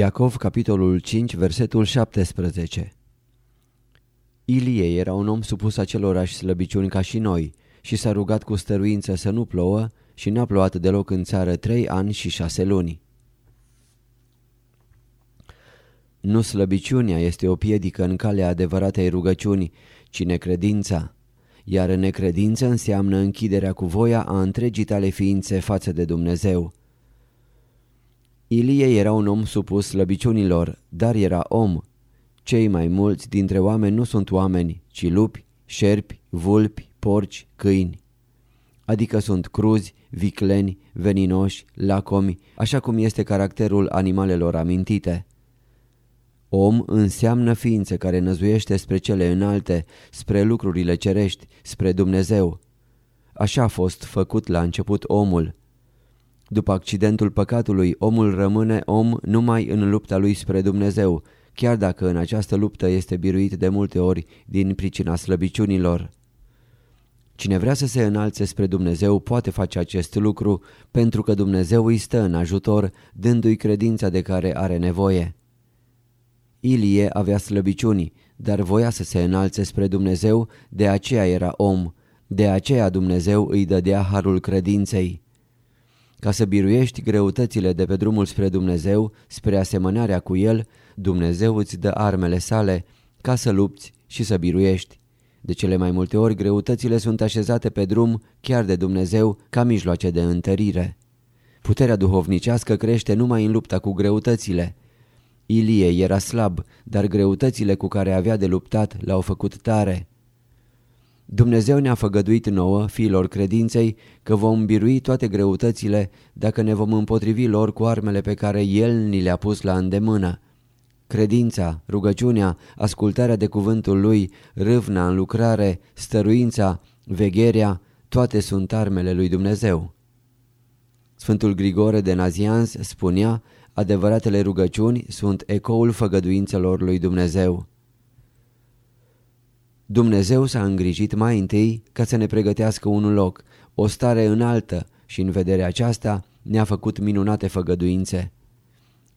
Iacov, capitolul 5, versetul 17 Ilie era un om supus acelorași slăbiciuni ca și noi și s-a rugat cu stăruință să nu plouă și n-a plouat deloc în țară trei ani și șase luni. Nu slăbiciunea este o piedică în calea adevăratei rugăciuni, ci necredința, iar necredință înseamnă închiderea cu voia a întregii tale ființe față de Dumnezeu. Ilie era un om supus slăbiciunilor, dar era om. Cei mai mulți dintre oameni nu sunt oameni, ci lupi, șerpi, vulpi, porci, câini. Adică sunt cruzi, vicleni, veninoși, lacomi, așa cum este caracterul animalelor amintite. Om înseamnă ființă care năzuiește spre cele înalte, spre lucrurile cerești, spre Dumnezeu. Așa a fost făcut la început omul. După accidentul păcatului, omul rămâne om numai în lupta lui spre Dumnezeu, chiar dacă în această luptă este biruit de multe ori din pricina slăbiciunilor. Cine vrea să se înalțe spre Dumnezeu poate face acest lucru pentru că Dumnezeu îi stă în ajutor, dându-i credința de care are nevoie. Ilie avea slăbiciuni, dar voia să se înalțe spre Dumnezeu, de aceea era om, de aceea Dumnezeu îi dădea harul credinței. Ca să biruiești greutățile de pe drumul spre Dumnezeu, spre asemănarea cu El, Dumnezeu îți dă armele sale ca să lupți și să biruiești. De cele mai multe ori greutățile sunt așezate pe drum chiar de Dumnezeu ca mijloace de întărire. Puterea duhovnicească crește numai în lupta cu greutățile. Ilie era slab, dar greutățile cu care avea de luptat l-au făcut tare. Dumnezeu ne-a făgăduit nouă, fiilor credinței, că vom birui toate greutățile dacă ne vom împotrivi lor cu armele pe care El ni le-a pus la îndemână. Credința, rugăciunea, ascultarea de cuvântul Lui, râvna în lucrare, stăruința, vegherea, toate sunt armele lui Dumnezeu. Sfântul Grigore de Nazianz spunea, adevăratele rugăciuni sunt ecoul făgăduințelor lui Dumnezeu. Dumnezeu s-a îngrijit mai întâi ca să ne pregătească un loc, o stare înaltă și în vederea aceasta ne-a făcut minunate făgăduințe.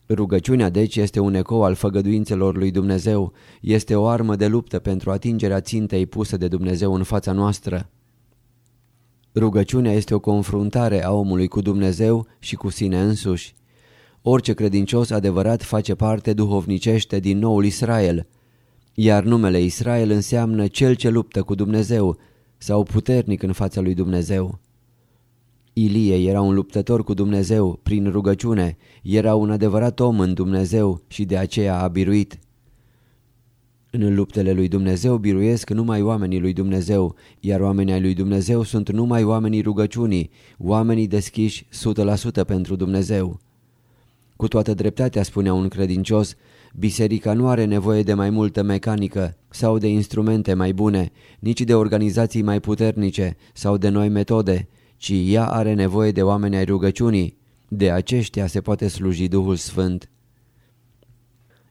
Rugăciunea deci este un ecou al făgăduințelor lui Dumnezeu, este o armă de luptă pentru atingerea țintei puse de Dumnezeu în fața noastră. Rugăciunea este o confruntare a omului cu Dumnezeu și cu sine însuși. Orice credincios adevărat face parte duhovnicește din noul Israel, iar numele Israel înseamnă cel ce luptă cu Dumnezeu sau puternic în fața lui Dumnezeu. Ilie era un luptător cu Dumnezeu prin rugăciune, era un adevărat om în Dumnezeu și de aceea a biruit. În luptele lui Dumnezeu biruiesc numai oamenii lui Dumnezeu, iar oamenii ai lui Dumnezeu sunt numai oamenii rugăciunii, oamenii deschiși 100% pentru Dumnezeu. Cu toată dreptatea spunea un credincios, biserica nu are nevoie de mai multă mecanică sau de instrumente mai bune, nici de organizații mai puternice sau de noi metode, ci ea are nevoie de oameni ai rugăciunii. De aceștia se poate sluji Duhul Sfânt.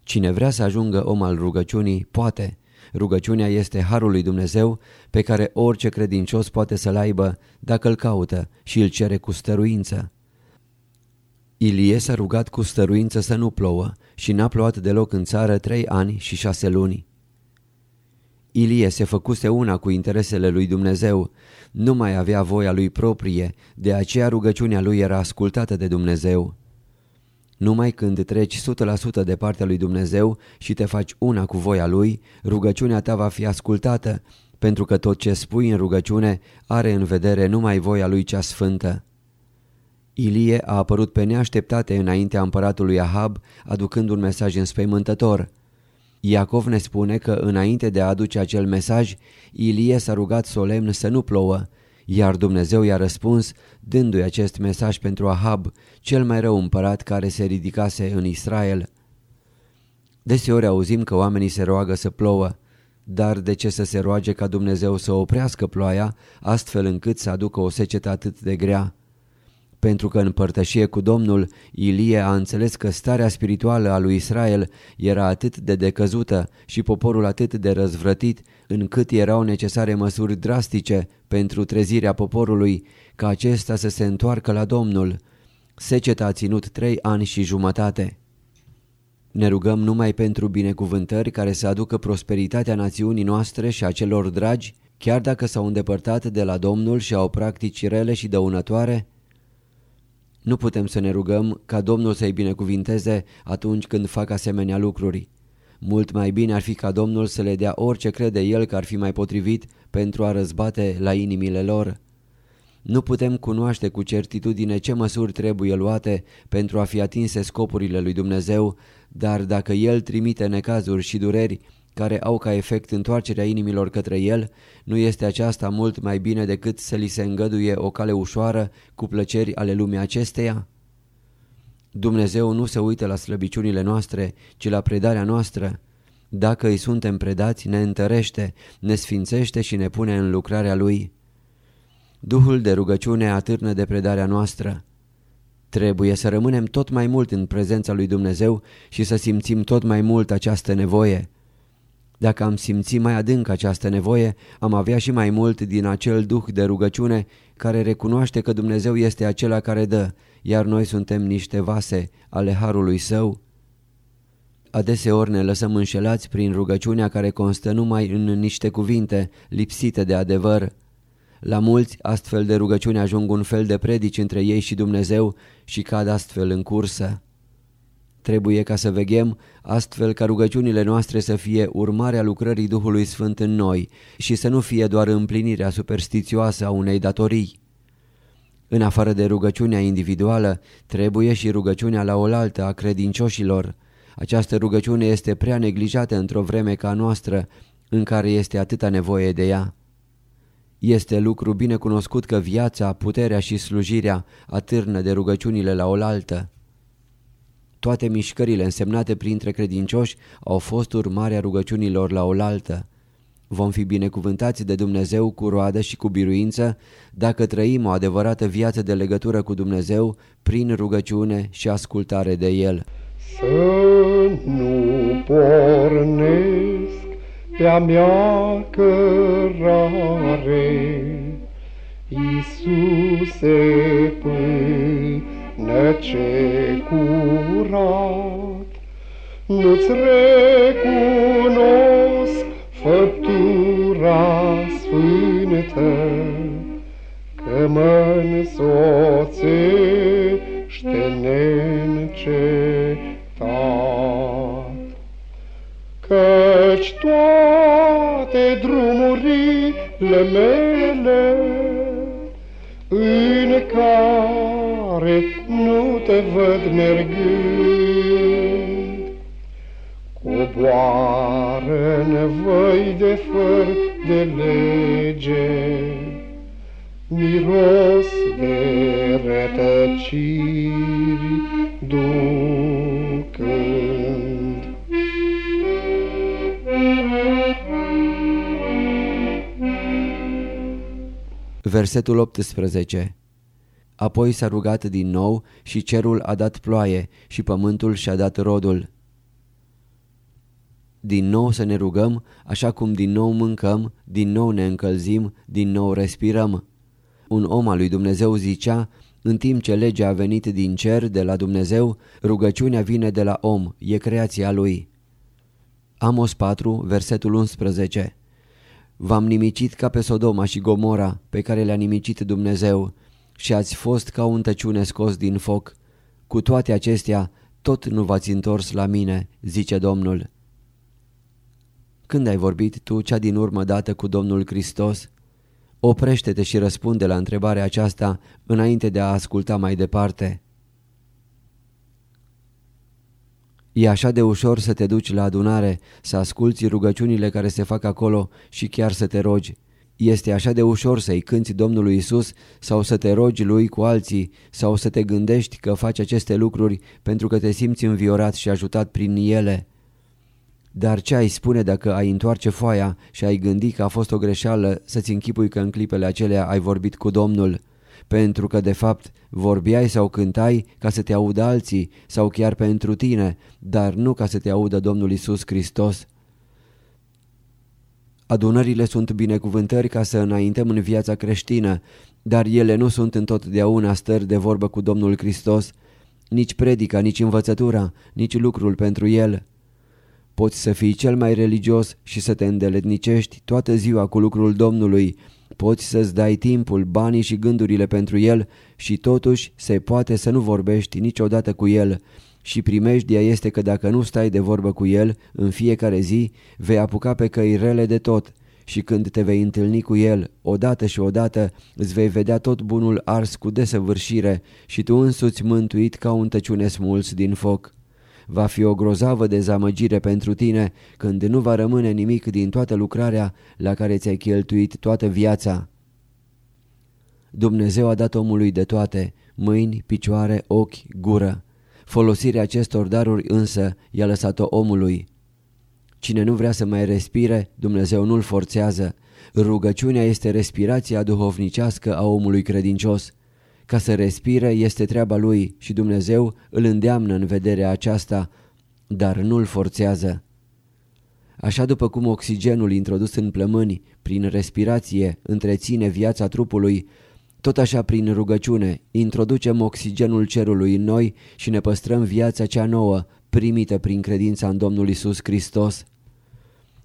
Cine vrea să ajungă om al rugăciunii, poate. Rugăciunea este harul lui Dumnezeu pe care orice credincios poate să-l aibă dacă îl caută și îl cere cu stăruință. Ilie s-a rugat cu stăruință să nu plouă și n-a plouat deloc în țară trei ani și șase luni. Ilie se făcuse una cu interesele lui Dumnezeu, nu mai avea voia lui proprie, de aceea rugăciunea lui era ascultată de Dumnezeu. Numai când treci 100% de partea lui Dumnezeu și te faci una cu voia lui, rugăciunea ta va fi ascultată, pentru că tot ce spui în rugăciune are în vedere numai voia lui cea sfântă. Ilie a apărut pe neașteptate înaintea împăratului Ahab, aducând un mesaj înspăimântător. Iacov ne spune că înainte de a aduce acel mesaj, Ilie s-a rugat solemn să nu plouă, iar Dumnezeu i-a răspuns dându-i acest mesaj pentru Ahab, cel mai rău împărat care se ridicase în Israel. Deseori auzim că oamenii se roagă să plouă, dar de ce să se roage ca Dumnezeu să oprească ploaia, astfel încât să aducă o secetă atât de grea? Pentru că în părtășie cu Domnul, Ilie a înțeles că starea spirituală a lui Israel era atât de decăzută și poporul atât de răzvrătit, încât erau necesare măsuri drastice pentru trezirea poporului, ca acesta să se întoarcă la Domnul. Seceta a ținut trei ani și jumătate. Ne rugăm numai pentru binecuvântări care să aducă prosperitatea națiunii noastre și a celor dragi, chiar dacă s-au îndepărtat de la Domnul și au practici rele și dăunătoare? Nu putem să ne rugăm ca Domnul să-i binecuvinteze atunci când fac asemenea lucruri. Mult mai bine ar fi ca Domnul să le dea orice crede El că ar fi mai potrivit pentru a răzbate la inimile lor. Nu putem cunoaște cu certitudine ce măsuri trebuie luate pentru a fi atinse scopurile lui Dumnezeu, dar dacă El trimite necazuri și dureri care au ca efect întoarcerea inimilor către El, nu este aceasta mult mai bine decât să li se îngăduie o cale ușoară cu plăceri ale lumii acesteia? Dumnezeu nu se uită la slăbiciunile noastre, ci la predarea noastră. Dacă îi suntem predați, ne întărește, ne sfințește și ne pune în lucrarea Lui. Duhul de rugăciune atârnă de predarea noastră. Trebuie să rămânem tot mai mult în prezența lui Dumnezeu și să simțim tot mai mult această nevoie. Dacă am simți mai adânc această nevoie, am avea și mai mult din acel duh de rugăciune care recunoaște că Dumnezeu este acela care dă, iar noi suntem niște vase ale Harului Său. Adeseori ne lăsăm înșelați prin rugăciunea care constă numai în niște cuvinte lipsite de adevăr. La mulți astfel de rugăciuni ajung un fel de predici între ei și Dumnezeu și cad astfel în cursă. Trebuie ca să veghem astfel ca rugăciunile noastre să fie urmarea lucrării Duhului Sfânt în noi și să nu fie doar împlinirea superstițioasă a unei datorii. În afară de rugăciunea individuală, trebuie și rugăciunea la oaltă a credincioșilor. Această rugăciune este prea neglijată într-o vreme ca noastră, în care este atâta nevoie de ea. Este lucru bine cunoscut că viața, puterea și slujirea atârnă de rugăciunile la oaltă. Toate mișcările însemnate printre credincioși au fost urmarea rugăciunilor la oaltă. Vom fi binecuvântați de Dumnezeu cu roadă și cu biruință dacă trăim o adevărată viață de legătură cu Dumnezeu prin rugăciune și ascultare de El. Să nu pornesc pe-a mea cărare, Iisuse până ce curat, Nu-ți recunosc făptura sfântă, Că mă însoțește neîncetat. Căci toate drumurile mele în care nu te văd mergând, Coboară nevoi de făr de lege, Miros de rătăciri ducând. Versetul 18 Apoi s-a rugat din nou și cerul a dat ploaie și pământul și-a dat rodul. Din nou să ne rugăm, așa cum din nou mâncăm, din nou ne încălzim, din nou respirăm. Un om al lui Dumnezeu zicea, în timp ce legea a venit din cer de la Dumnezeu, rugăciunea vine de la om, e creația lui. Amos 4, versetul 11 V-am nimicit ca pe Sodoma și Gomora, pe care le-a nimicit Dumnezeu, și ați fost ca un tăciune scos din foc. Cu toate acestea, tot nu v-ați întors la mine, zice Domnul. Când ai vorbit tu cea din urmă dată cu Domnul Hristos? Oprește-te și răspunde la întrebarea aceasta înainte de a asculta mai departe. E așa de ușor să te duci la adunare, să asculți rugăciunile care se fac acolo și chiar să te rogi. Este așa de ușor să-i cânți Domnului Isus sau să te rogi Lui cu alții sau să te gândești că faci aceste lucruri pentru că te simți înviorat și ajutat prin ele. Dar ce ai spune dacă ai întoarce foaia și ai gândi că a fost o greșeală să-ți închipui că în clipele acelea ai vorbit cu Domnul? Pentru că de fapt vorbeai sau cântai ca să te audă alții sau chiar pentru tine, dar nu ca să te audă Domnul Isus Hristos. Adunările sunt binecuvântări ca să înaintăm în viața creștină, dar ele nu sunt întotdeauna stări de vorbă cu Domnul Hristos, nici predica, nici învățătura, nici lucrul pentru el. Poți să fii cel mai religios și să te îndeletnicești toată ziua cu lucrul Domnului, poți să-ți dai timpul, banii și gândurile pentru el și totuși se poate să nu vorbești niciodată cu el și primejdia este că dacă nu stai de vorbă cu el în fiecare zi, vei apuca pe căi rele de tot și când te vei întâlni cu el, odată și odată, îți vei vedea tot bunul ars cu desăvârșire și tu însuți mântuit ca un tăciune smuls din foc. Va fi o grozavă dezamăgire pentru tine când nu va rămâne nimic din toată lucrarea la care ți-ai cheltuit toată viața. Dumnezeu a dat omului de toate, mâini, picioare, ochi, gură. Folosirea acestor daruri însă i-a lăsat-o omului. Cine nu vrea să mai respire, Dumnezeu nu-l forțează. Rugăciunea este respirația duhovnicească a omului credincios. Ca să respire este treaba lui și Dumnezeu îl îndeamnă în vederea aceasta, dar nu-l forțează. Așa după cum oxigenul introdus în plămâni, prin respirație, întreține viața trupului, tot așa prin rugăciune introducem oxigenul cerului în noi și ne păstrăm viața cea nouă, primită prin credința în Domnul Isus Hristos.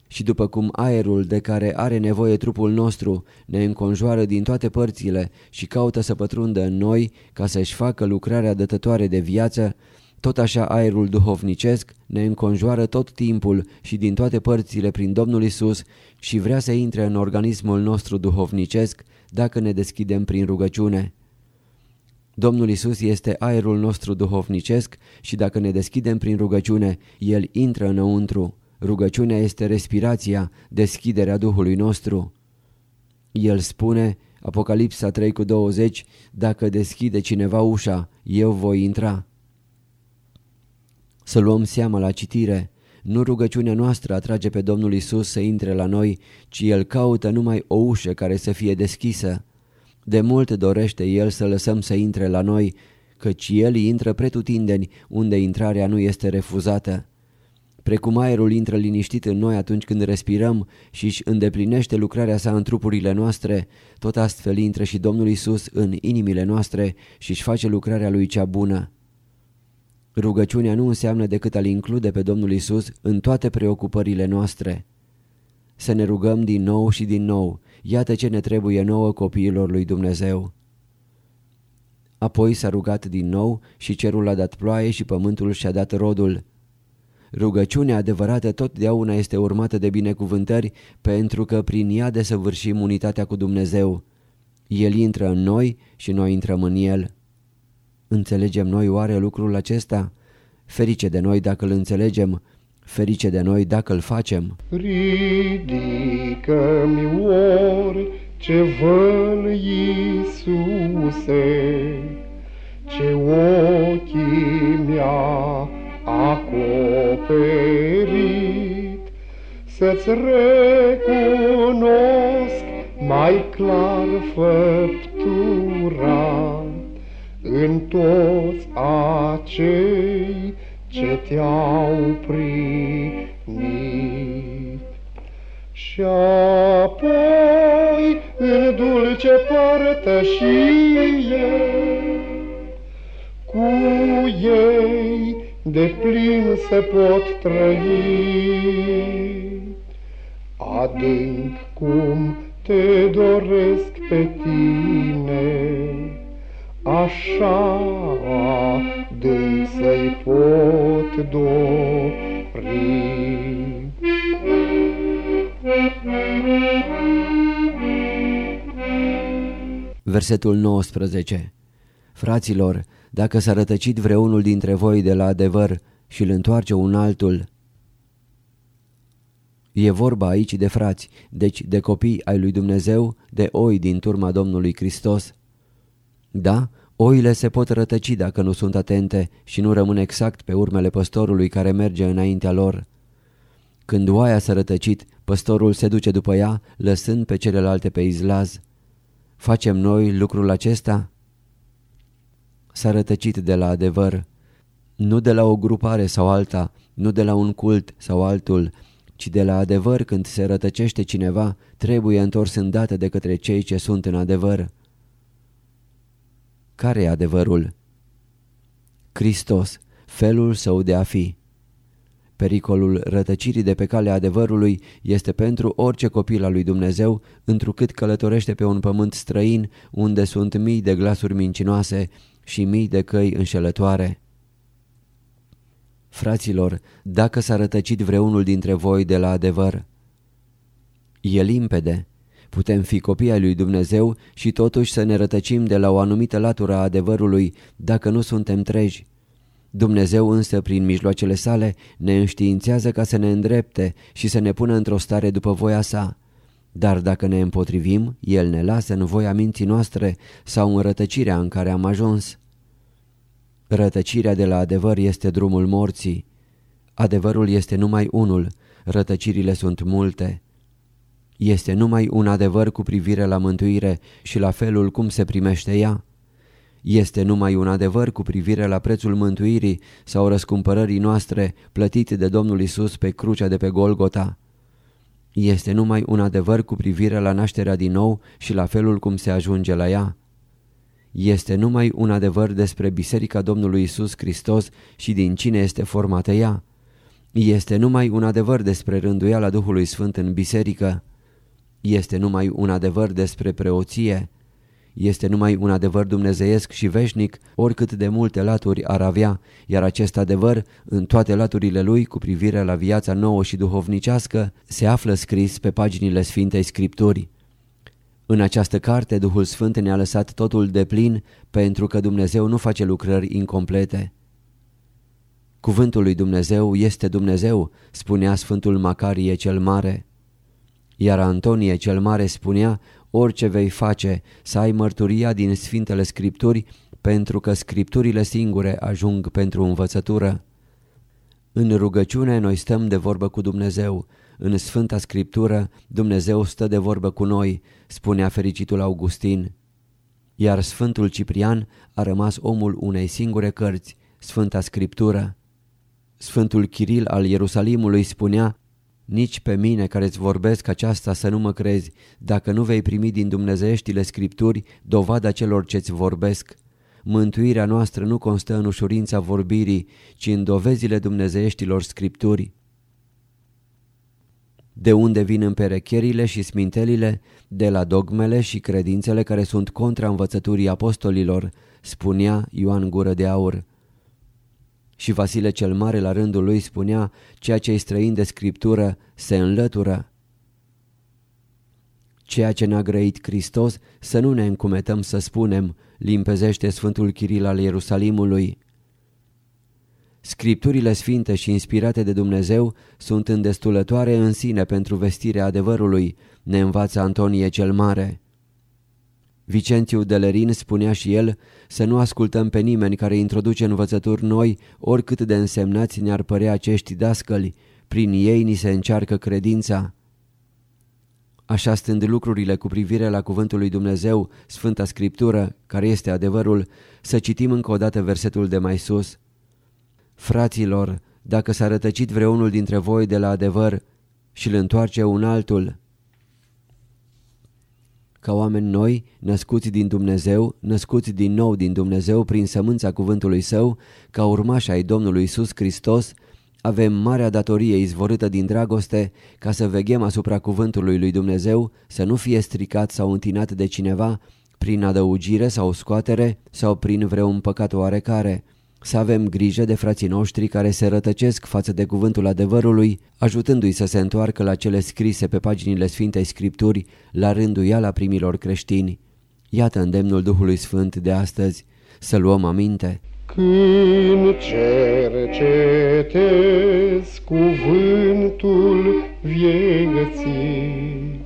Și după cum aerul de care are nevoie trupul nostru ne înconjoară din toate părțile și caută să pătrundă în noi ca să-și facă lucrarea dătătoare de viață, tot așa aerul duhovnicesc ne înconjoară tot timpul și din toate părțile prin Domnul Isus și vrea să intre în organismul nostru duhovnicesc dacă ne deschidem prin rugăciune. Domnul Isus este aerul nostru duhovnicesc și dacă ne deschidem prin rugăciune, El intră înăuntru. Rugăciunea este respirația, deschiderea Duhului nostru. El spune, Apocalipsa 3 cu 20, dacă deschide cineva ușa, eu voi intra. Să luăm seama la citire. Nu rugăciunea noastră atrage pe Domnul Isus să intre la noi, ci El caută numai o ușă care să fie deschisă. De mult dorește El să lăsăm să intre la noi, căci El intră pretutindeni unde intrarea nu este refuzată. Precum aerul intră liniștit în noi atunci când respirăm și își îndeplinește lucrarea sa în trupurile noastre, tot astfel intră și Domnul Isus în inimile noastre și își face lucrarea lui cea bună. Rugăciunea nu înseamnă decât a-L include pe Domnul Isus în toate preocupările noastre. Să ne rugăm din nou și din nou, iată ce ne trebuie nouă copiilor lui Dumnezeu. Apoi s-a rugat din nou și cerul a dat ploaie și pământul și-a dat rodul. Rugăciunea adevărată totdeauna este urmată de binecuvântări pentru că prin ea desăvârșim unitatea cu Dumnezeu. El intră în noi și noi intrăm în El. Înțelegem noi oare lucrul acesta? Ferice de noi dacă îl înțelegem, ferice de noi dacă îl facem. Ridică-mi ori ce văl Iisuse, ce ochii mi-a acoperit, să-ți recunosc mai clar făptura în toți acei ce te-au primit. Și apoi în dulce părtășie cu ei de plin se pot trăi. Adânc cum te doresc pe tine, așa adânc să-i pot dori. Versetul 19 Fraților, dacă s-a rătăcit vreunul dintre voi de la adevăr și îl întoarce un altul, E vorba aici de frați, deci de copii ai lui Dumnezeu, de oi din turma Domnului Hristos. Da, oile se pot rătăci dacă nu sunt atente și nu rămân exact pe urmele păstorului care merge înaintea lor. Când oaia s-a rătăcit, păstorul se duce după ea, lăsând pe celelalte pe izlaz. Facem noi lucrul acesta? s-a rătăcit de la adevăr, nu de la o grupare sau alta, nu de la un cult sau altul, ci de la adevăr când se rătăcește cineva, trebuie întors îndată de către cei ce sunt în adevăr. Care e adevărul? Hristos, felul său de a fi. Pericolul rătăcirii de pe calea adevărului este pentru orice copil al lui Dumnezeu, întrucât călătorește pe un pământ străin unde sunt mii de glasuri mincinoase și mii de căi înșelătoare. Fraților, dacă s-a rătăcit vreunul dintre voi de la adevăr, e limpede. Putem fi copii ai lui Dumnezeu și totuși să ne rătăcim de la o anumită latură a adevărului dacă nu suntem treji. Dumnezeu însă, prin mijloacele sale, ne înștiințează ca să ne îndrepte și să ne pună într-o stare după voia sa. Dar dacă ne împotrivim, El ne lasă în voia minții noastre sau în rătăcirea în care am ajuns. Rătăcirea de la adevăr este drumul morții. Adevărul este numai unul, rătăcirile sunt multe. Este numai un adevăr cu privire la mântuire și la felul cum se primește ea. Este numai un adevăr cu privire la prețul mântuirii sau răscumpărării noastre plătit de Domnul Isus pe crucea de pe Golgota. Este numai un adevăr cu privire la nașterea din nou și la felul cum se ajunge la ea. Este numai un adevăr despre Biserica Domnului Isus Hristos și din cine este formată ea. Este numai un adevăr despre rânduiala Duhului Sfânt în biserică. Este numai un adevăr despre preoție. Este numai un adevăr dumnezeiesc și veșnic, oricât de multe laturi ar avea, iar acest adevăr, în toate laturile lui cu privire la viața nouă și duhovnicească, se află scris pe paginile Sfintei Scripturii. În această carte Duhul Sfânt ne-a lăsat totul de plin pentru că Dumnezeu nu face lucrări incomplete. Cuvântul lui Dumnezeu este Dumnezeu, spunea Sfântul Macarie cel Mare. Iar Antonie cel Mare spunea, orice vei face, să ai mărturia din Sfintele Scripturi, pentru că Scripturile singure ajung pentru învățătură. În rugăciune noi stăm de vorbă cu Dumnezeu, în Sfânta Scriptură Dumnezeu stă de vorbă cu noi, spunea fericitul Augustin. Iar Sfântul Ciprian a rămas omul unei singure cărți, Sfânta Scriptură. Sfântul Chiril al Ierusalimului spunea, Nici pe mine care îți vorbesc aceasta să nu mă crezi, dacă nu vei primi din dumnezeieștile Scripturi dovada celor ce-ți vorbesc. Mântuirea noastră nu constă în ușurința vorbirii, ci în dovezile dumnezeieștilor Scripturi. De unde vin împerecherile și smintelile? De la dogmele și credințele care sunt contra învățăturii apostolilor, spunea Ioan Gură de Aur. Și Vasile cel Mare la rândul lui spunea, ceea ce-i străin de scriptură se înlătură. Ceea ce ne-a grăit Hristos să nu ne încumetăm să spunem, limpezește Sfântul Chiril al Ierusalimului. Scripturile sfinte și inspirate de Dumnezeu sunt îndestulătoare în sine pentru vestirea adevărului, ne învață Antonie cel Mare. Vicențiu Delerin spunea și el să nu ascultăm pe nimeni care introduce învățături noi, oricât de însemnați ne-ar părea acești dascăli, prin ei ni se încearcă credința. Așa stând lucrurile cu privire la cuvântul lui Dumnezeu, Sfânta Scriptură, care este adevărul, să citim încă o dată versetul de mai sus – Fraților, dacă s-a rătăcit vreunul dintre voi de la adevăr și îl întoarce un altul, ca oameni noi, născuți din Dumnezeu, născuți din nou din Dumnezeu prin sămânța cuvântului Său, ca urmași ai Domnului Isus Hristos, avem marea datorie izvorâtă din dragoste ca să veghem asupra cuvântului lui Dumnezeu, să nu fie stricat sau întinat de cineva prin adăugire sau scoatere sau prin vreun păcat oarecare. Să avem grijă de frații noștri care se rătăcesc față de cuvântul adevărului, ajutându-i să se întoarcă la cele scrise pe paginile Sfintei Scripturi, la rânduiala primilor creștini. Iată îndemnul Duhului Sfânt de astăzi, să luăm aminte. Când cercetezi cuvântul vieții,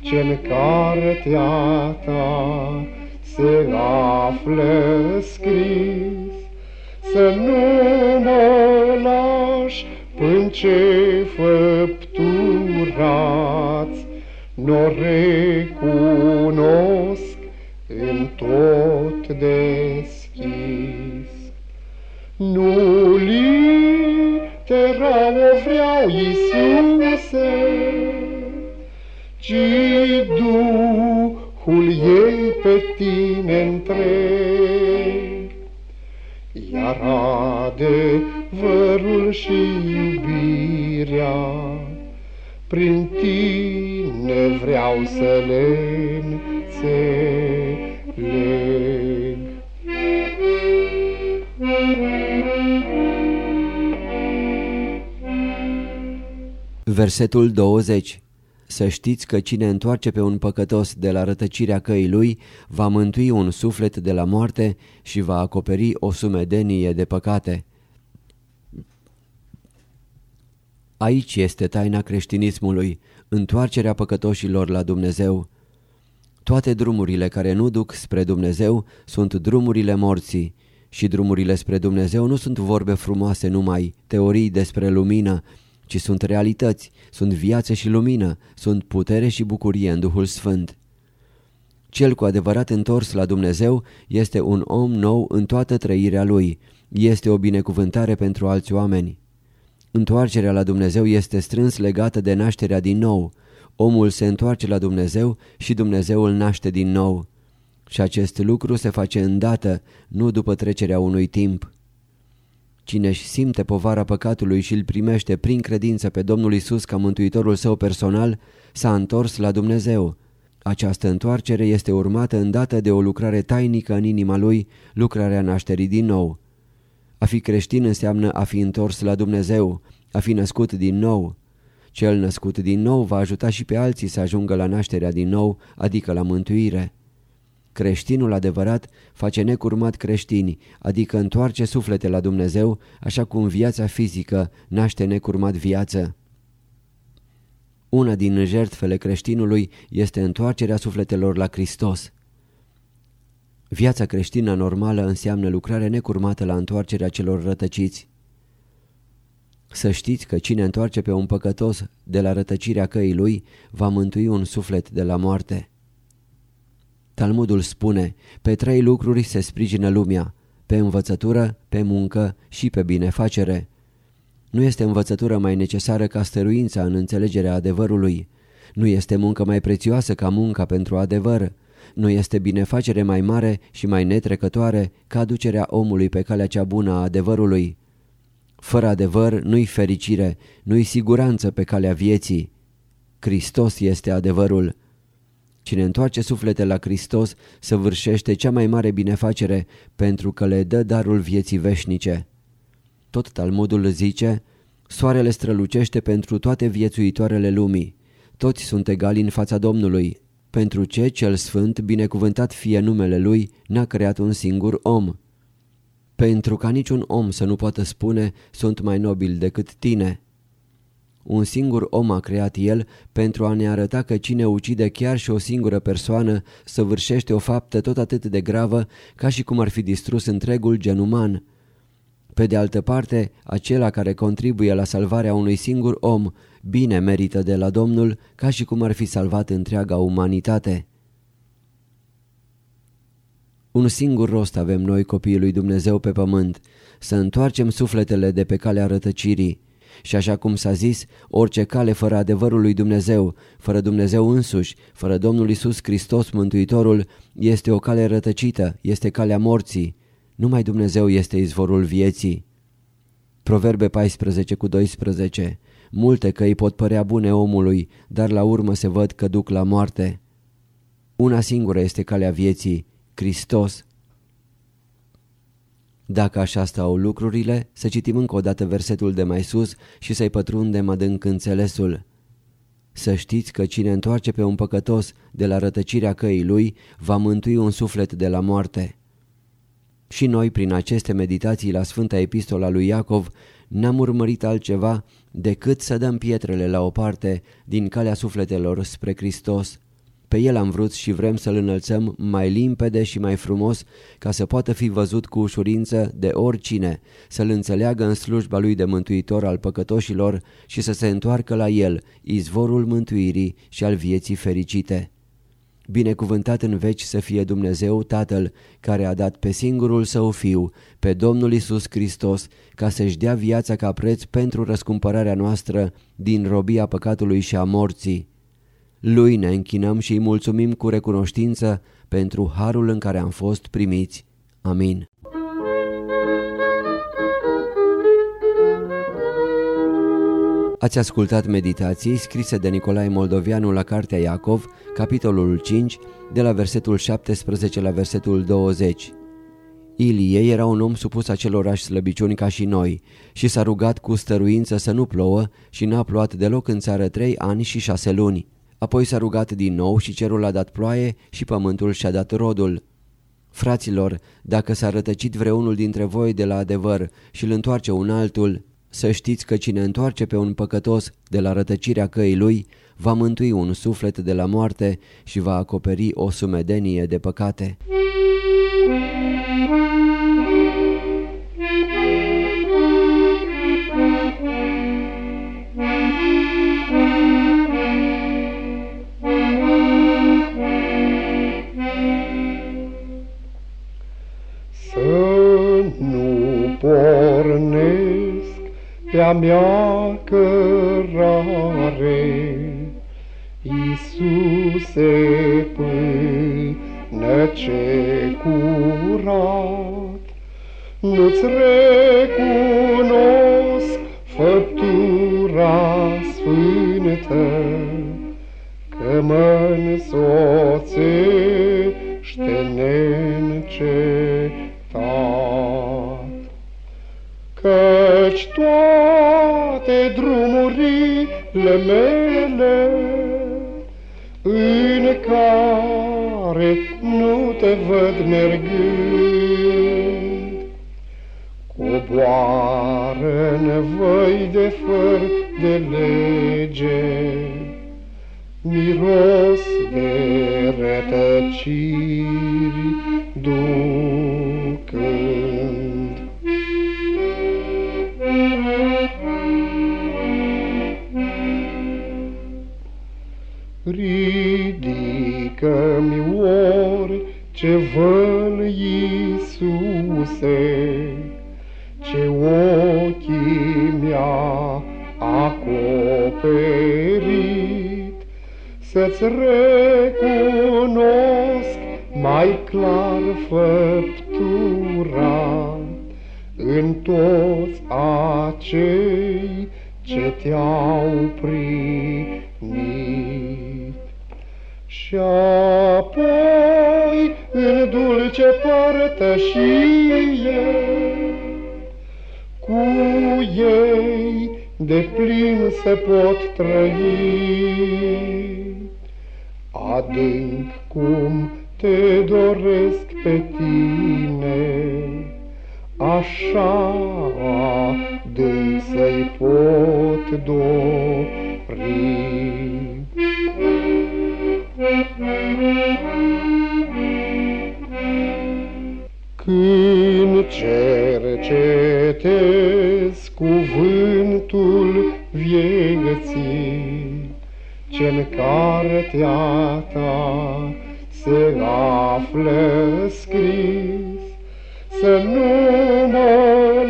ce-n cartea ta se află scris, să nu mă lași până ce făpturați, n-o recunosc în tot deschis. Nu litera o vreau, Iisuse, ci Duhul ei pe tine întreg. Iar adevărul și iubirea prin tine vreau să le înțeleg. Versetul 20 Să știți că cine întoarce pe un păcătos de la rătăcirea căii lui, va mântui un suflet de la moarte și va acoperi o sumedenie de păcate. Aici este taina creștinismului, întoarcerea păcătoșilor la Dumnezeu. Toate drumurile care nu duc spre Dumnezeu sunt drumurile morții și drumurile spre Dumnezeu nu sunt vorbe frumoase numai, teorii despre lumină, ci sunt realități, sunt viață și lumină, sunt putere și bucurie în Duhul Sfânt. Cel cu adevărat întors la Dumnezeu este un om nou în toată trăirea lui, este o binecuvântare pentru alți oameni. Întoarcerea la Dumnezeu este strâns legată de nașterea din nou. Omul se întoarce la Dumnezeu și Dumnezeu îl naște din nou. Și acest lucru se face îndată, nu după trecerea unui timp. Cine își simte povara păcatului și îl primește prin credință pe Domnul Isus ca mântuitorul său personal, s-a întors la Dumnezeu. Această întoarcere este urmată îndată de o lucrare tainică în inima lui, lucrarea nașterii din nou. A fi creștin înseamnă a fi întors la Dumnezeu, a fi născut din nou. Cel născut din nou va ajuta și pe alții să ajungă la nașterea din nou, adică la mântuire. Creștinul adevărat face necurmat creștini, adică întoarce suflete la Dumnezeu, așa cum viața fizică naște necurmat viață. Una din jertfele creștinului este întoarcerea sufletelor la Hristos. Viața creștină normală înseamnă lucrare necurmată la întoarcerea celor rătăciți. Să știți că cine întoarce pe un păcătos de la rătăcirea căii lui va mântui un suflet de la moarte. Talmudul spune, pe trei lucruri se sprijină lumea, pe învățătură, pe muncă și pe binefacere. Nu este învățătură mai necesară ca stăruința în înțelegerea adevărului. Nu este muncă mai prețioasă ca munca pentru adevăr. Nu este binefacere mai mare și mai netrecătoare ca aducerea omului pe calea cea bună a adevărului. Fără adevăr nu-i fericire, nu-i siguranță pe calea vieții. Hristos este adevărul. Cine întoarce suflete la Hristos săvârșește cea mai mare binefacere pentru că le dă darul vieții veșnice. Tot Talmudul zice, soarele strălucește pentru toate viețuitoarele lumii. Toți sunt egali în fața Domnului. Pentru ce cel sfânt, binecuvântat fie numele lui, n-a creat un singur om. Pentru ca niciun om să nu poată spune, sunt mai nobil decât tine. Un singur om a creat el pentru a ne arăta că cine ucide chiar și o singură persoană săvârșește o faptă tot atât de gravă ca și cum ar fi distrus întregul gen uman. Pe de altă parte, acela care contribuie la salvarea unui singur om bine merită de la Domnul ca și cum ar fi salvat întreaga umanitate. Un singur rost avem noi copiii lui Dumnezeu pe pământ, să întoarcem sufletele de pe calea rătăcirii, și așa cum s-a zis, orice cale fără adevărul lui Dumnezeu, fără Dumnezeu însuși, fără Domnul Isus Hristos Mântuitorul, este o cale rătăcită, este calea morții. Numai Dumnezeu este izvorul vieții. Proverbe 14 cu 12 Multe căi pot părea bune omului, dar la urmă se văd că duc la moarte. Una singură este calea vieții, Hristos. Dacă așa stau lucrurile, să citim încă o dată versetul de mai sus și să-i pătrundem adânc înțelesul. Să știți că cine întoarce pe un păcătos de la rătăcirea căii lui, va mântui un suflet de la moarte. Și noi, prin aceste meditații la Sfânta Epistola lui Iacov, n-am urmărit altceva decât să dăm pietrele la o parte din calea sufletelor spre Hristos. Pe el am vrut și vrem să-l înălțăm mai limpede și mai frumos ca să poată fi văzut cu ușurință de oricine, să-l înțeleagă în slujba lui de mântuitor al păcătoșilor și să se întoarcă la el, izvorul mântuirii și al vieții fericite. Binecuvântat în veci să fie Dumnezeu Tatăl, care a dat pe singurul Său Fiu, pe Domnul Isus Hristos, ca să-și dea viața ca preț pentru răscumpărarea noastră din robia păcatului și a morții. Lui ne închinăm și îi mulțumim cu recunoștință pentru harul în care am fost primiți. Amin. Ați ascultat meditații scrise de Nicolae Moldovianu la Cartea Iacov, capitolul 5, de la versetul 17 la versetul 20. Ilie era un om supus acelorași slăbiciuni ca și noi și s-a rugat cu stăruință să nu plouă și n-a plouat deloc în țară trei ani și șase luni. Apoi s-a rugat din nou și cerul a dat ploaie și pământul și-a dat rodul. Fraților, dacă s-a rătăcit vreunul dintre voi de la adevăr și îl întoarce un altul, să știți că cine întoarce pe un păcătos de la rătăcirea căii lui, va mântui un suflet de la moarte și va acoperi o sumedenie de păcate. Pe-a mea cărare. Iisuse, până ce curat, Nu-ți recunosc făptura sfântă, Că mă însoțește neîncetat. Drumurile mele În care nu te văd mergând. Coboară nevoi de făr de lege Miros de rătăciri ducând ce văl Iisuse, ce ochii mi-a acoperit, Să-ți recunosc mai clar făptura în toți acei ce te-au primit. Și apoi în dulce părtășie cu ei de plin se pot trăi. Adânc cum te doresc pe tine, așa de să-i pot dori. Când cercetez cuvântul vieții, ce-n cartea ta se află scris, să nu mă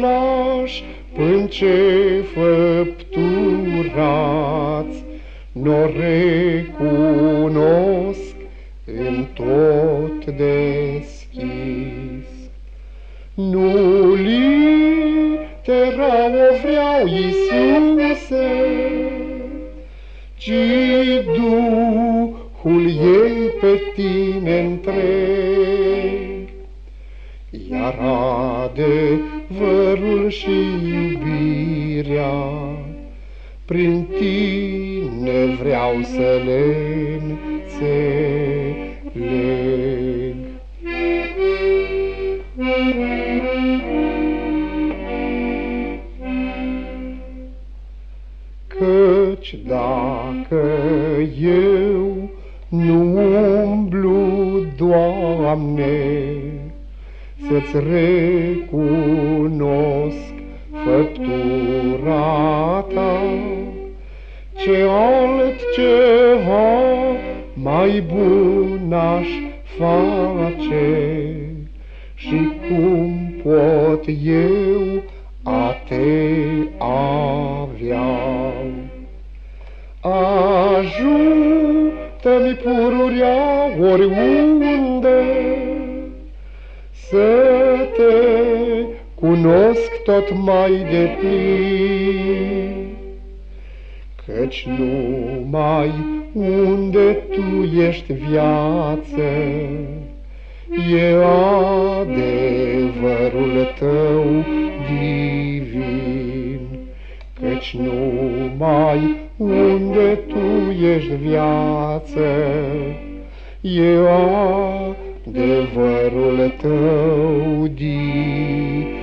lași până ce făpturați n-o recunosc în tot deschis. Nu litera o vreau, Iisuse, ci Duhul ei pe tine întreg. Iar adevărul și iubirea prin tine vreau să le înțeleg. Căci dacă eu nu umblu, Doamne, Să-ți recunosc făptura ta, ce altceva mai bun aș face și cum pot eu a te avea. Ajută-mi pururea oriunde să te cunosc tot mai de plin Căci numai unde Tu ești viață, E adevărul Tău divin. Căci numai unde Tu ești viață, E adevărul Tău divin.